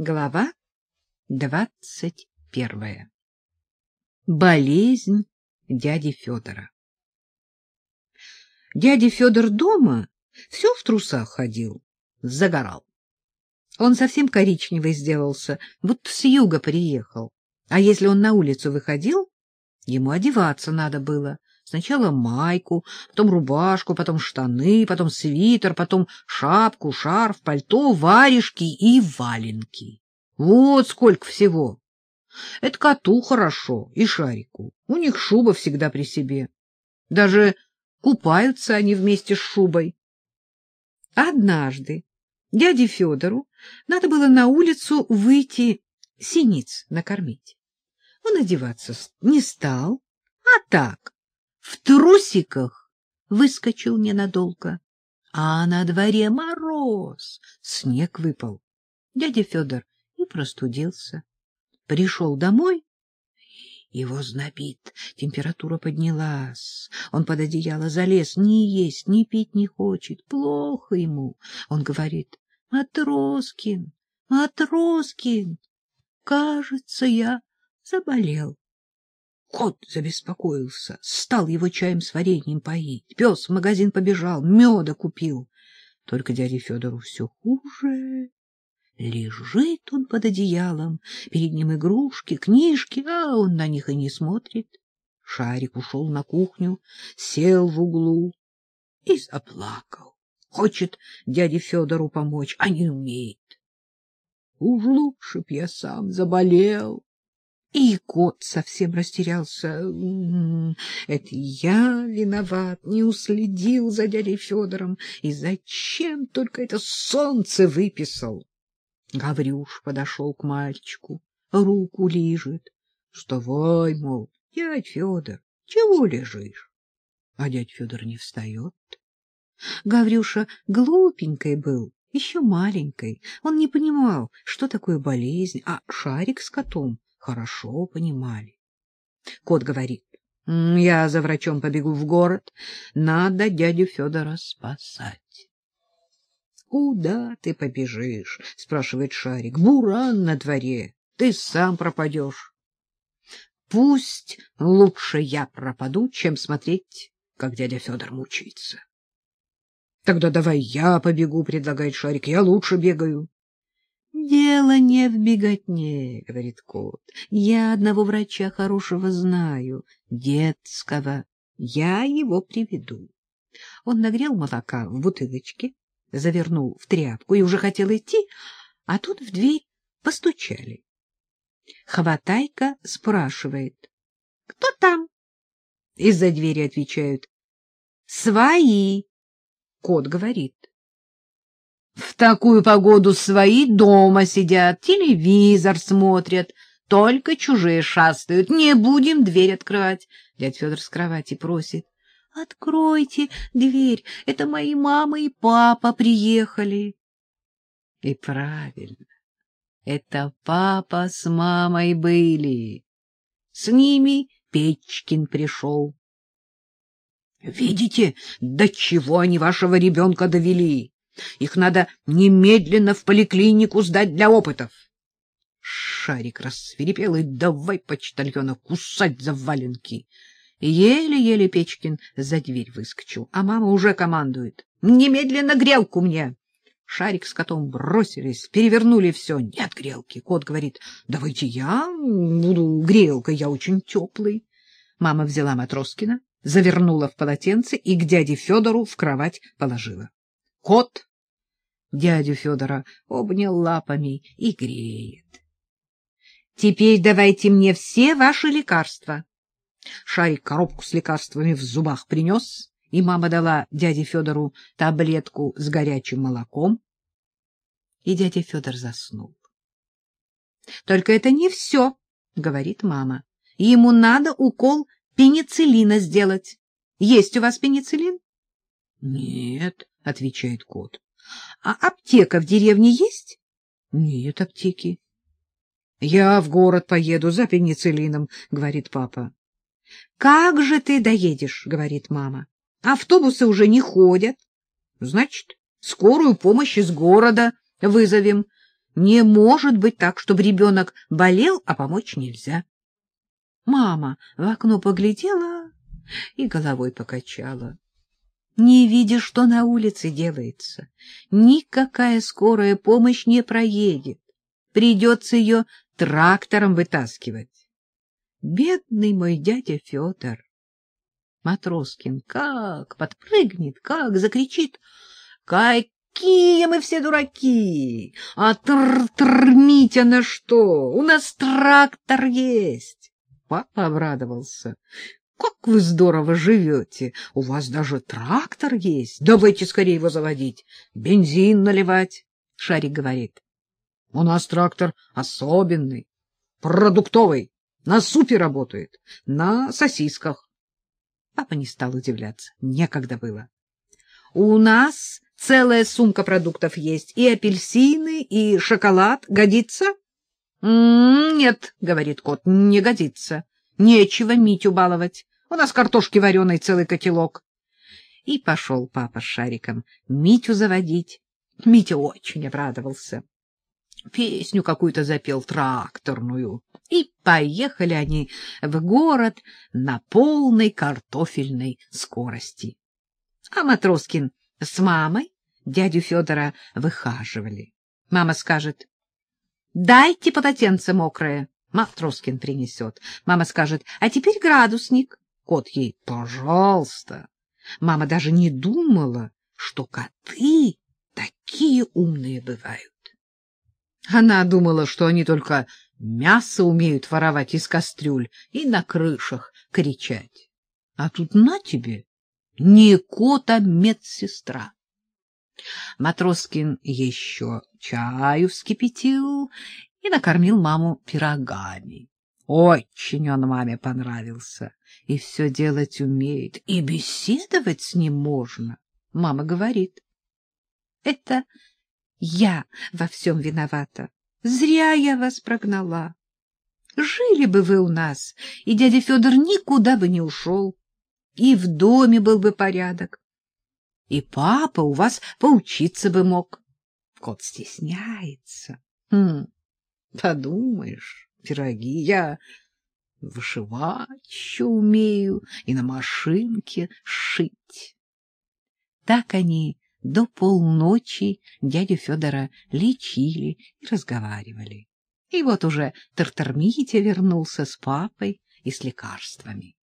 Глава двадцать первая. Болезнь дяди Федора. Дядя Федор дома все в трусах ходил, загорал. Он совсем коричневый сделался, будто с юга приехал. А если он на улицу выходил, ему одеваться надо было. Сначала майку, потом рубашку, потом штаны, потом свитер, потом шапку, шарф, пальто, варежки и валенки. Вот сколько всего. Это коту хорошо и шарику. У них шуба всегда при себе. Даже купаются они вместе с шубой. Однажды дяде Федору надо было на улицу выйти синиц накормить. Он одеваться не стал, а так в трусиках выскочил ненадолго. А на дворе мороз, снег выпал. Дядя Федор и простудился. Пришел домой, его знобит, температура поднялась. Он под одеяло залез, ни есть, ни пить не хочет, плохо ему. Он говорит, Матроскин, Матроскин, кажется, я заболел. Кот забеспокоился, стал его чаем с вареньем поить. Пес в магазин побежал, меда купил. Только дяде Федору все хуже. Лежит он под одеялом, перед ним игрушки, книжки, а он на них и не смотрит. Шарик ушел на кухню, сел в углу и заплакал. Хочет дяде Федору помочь, а не умеет. Уж лучше б я сам заболел. И кот совсем растерялся. Это я виноват, не уследил за дядей Федором. И зачем только это солнце выписал? Гаврюш подошел к мальчику, руку лижет. Вставай, мол, дядь Федор, чего лежишь? А дядь Федор не встает. Гаврюша глупенький был, еще маленький. Он не понимал, что такое болезнь, а шарик с котом хорошо понимали. Кот говорит, я за врачом побегу в город, надо дядю Федора спасать. — Куда ты побежишь? — спрашивает Шарик. — Буран на дворе, ты сам пропадешь. — Пусть лучше я пропаду, чем смотреть, как дядя Федор мучается. — Тогда давай я побегу, — предлагает Шарик, — я лучше бегаю. — Дело не в беготне, — говорит кот. — Я одного врача хорошего знаю, детского. Я его приведу. Он нагрел молока в бутылочке, завернул в тряпку и уже хотел идти, а тут в дверь постучали. Хватайка спрашивает. — Кто там? Из-за двери отвечают. — Свои. Кот говорит. В такую погоду свои дома сидят, телевизор смотрят, только чужие шастают. Не будем дверь открывать. Дядь Федор с кровати просит. — Откройте дверь, это мои мама и папа приехали. И правильно, это папа с мамой были. С ними Печкин пришел. — Видите, до чего они вашего ребенка довели? Их надо немедленно в поликлинику сдать для опытов. Шарик рассверепел и давай почтальона кусать за валенки. Еле-еле Печкин за дверь выскочил, а мама уже командует. «Немедленно грелку мне!» Шарик с котом бросились, перевернули все. Нет грелки. Кот говорит, давайте я буду грелкой, я очень теплый. Мама взяла Матроскина, завернула в полотенце и к дяде Федору в кровать положила. Кот дядю Федора обнял лапами и греет. — Теперь давайте мне все ваши лекарства. Шарик коробку с лекарствами в зубах принес, и мама дала дяде Федору таблетку с горячим молоком. И дядя Федор заснул. — Только это не все, — говорит мама. — Ему надо укол пенициллина сделать. Есть у вас пенициллин? — Нет, — отвечает кот. — А аптека в деревне есть? — Нет аптеки. — Я в город поеду за пенициллином, — говорит папа. — Как же ты доедешь, — говорит мама. — Автобусы уже не ходят. — Значит, скорую помощь из города вызовем. Не может быть так, чтобы ребенок болел, а помочь нельзя. Мама в окно поглядела и головой покачала. Не видя, что на улице делается, никакая скорая помощь не проедет. Придется ее трактором вытаскивать. Бедный мой дядя Федор. Матроскин как подпрыгнет, как закричит. Какие мы все дураки! А тр-тр, Митя, на что? У нас трактор есть. Папа обрадовался. Как вы здорово живете! У вас даже трактор есть. Давайте скорее его заводить. Бензин наливать. Шарик говорит. У нас трактор особенный, продуктовый, на супе работает, на сосисках. Папа не стал удивляться, некогда было. У нас целая сумка продуктов есть, и апельсины, и шоколад. Годится? «М-м, — Нет, — говорит кот, — не годится. Нечего Митю баловать. У нас картошки вареной целый котелок. И пошел папа с шариком Митю заводить. Митя очень обрадовался. Песню какую-то запел тракторную. И поехали они в город на полной картофельной скорости. А Матроскин с мамой дядю Федора выхаживали. Мама скажет, «Дайте полотенце мокрое». Матроскин принесет. Мама скажет, «А теперь градусник». Кот ей, «Пожалуйста». Мама даже не думала, что коты такие умные бывают. Она думала, что они только мясо умеют воровать из кастрюль и на крышах кричать. А тут на тебе не кот, а медсестра. Матроскин еще чаю вскипятил и накормил маму пирогами. Очень он маме понравился, и все делать умеет, и беседовать с ним можно. Мама говорит, это я во всем виновата. Зря я вас прогнала. Жили бы вы у нас, и дядя Федор никуда бы не ушел, и в доме был бы порядок, и папа у вас поучиться бы мог. Кот стесняется. Хм, подумаешь, пироги я вышивать еще умею и на машинке шить. Так они до полночи дядю Федора лечили и разговаривали. И вот уже Тартармитя вернулся с папой и с лекарствами.